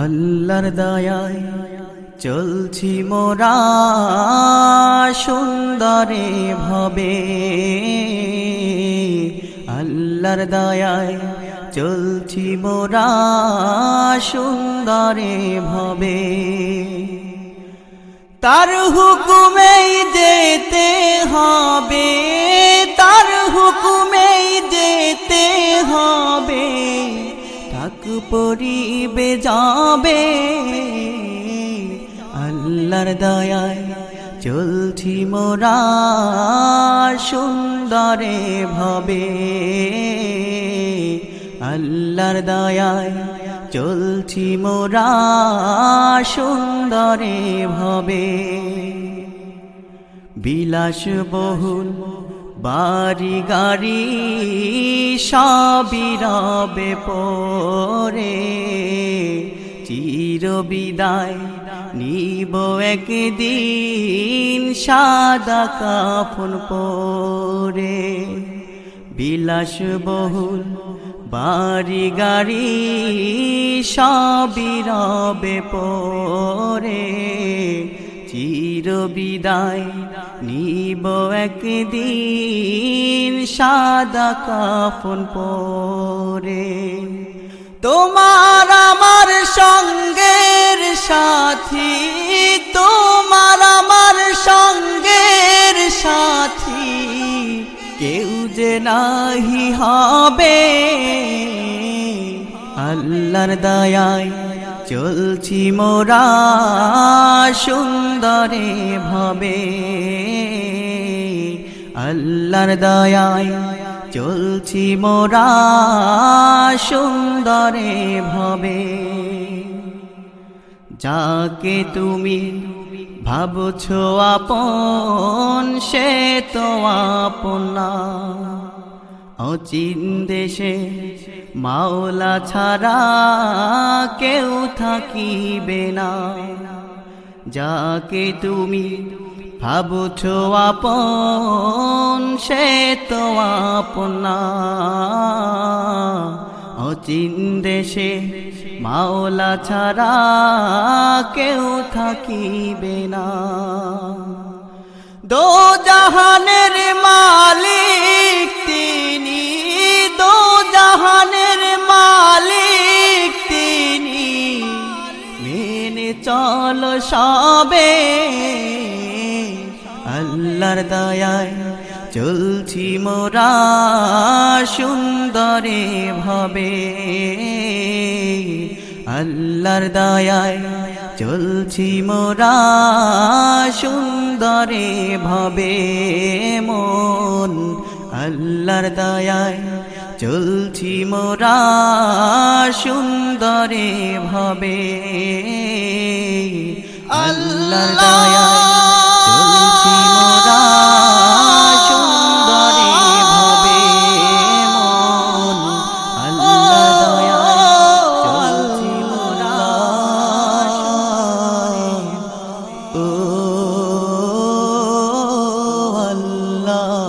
আল্লাহর দয়ায় চলছি মোরা সুন্দরে ভবে। আল্লাহর দয়ায় চলছি মোরা সুন্দরে ভবে। তার হুকুমেই যেতে হবে, তার হুকুমেই যেতে হবে। থাক পরিবে যাবে। আল্লাহর দয়ায় চলছি মোরা সুন্দরে ভবে। আল্লাহর দয়ায় চলছি মোরা সুন্দরে ভবে। বিলাস বহুল বাড়ি গাড়ি সাবিরবে পরে। চির বিদায় নিব একদিন সাদা কাফন পরে। বিলাস বহুল বাড়ি গাড়ি সাবিরবে পরে। চির বিদায় নিব একদিন সাদা কাফন পরে। তোমার আমার সঙ্গের সাথী, তোমার আমার সঙ্গের সাথী, কেউ যে নাহি হবে। আল্লাহর দয়ায় চলছি মোরা সুন্দরে ভাবে। আল্লাহর দয়ায় চলছি মোরা সুন্দরে ভাবে। যাকে তুমি ভাবছ আপন, সে তো আপনা অচিন দেশে মাওলা ছাড়া কেউ থাকিবে না। যাকে তুমি ভাবছ আপন, সে তো আপনা। অচিন দেশে মাওলা ছাড়া কেউ থাকিবে না। দো জাহানের চল সবে। আল্লাহর দয়ায় চলছি মোরা সুন্দরে ভবে। আল্লাহর দয়ায় চলছি মোরা সুন্দরে ভবে। মন আল্লাহর দয়ায় চলছি মোরা সুন্দরে ভবে। আল্লাহ চলছি মোরা সুন্দরে ভবে মোরা আল্লাহ।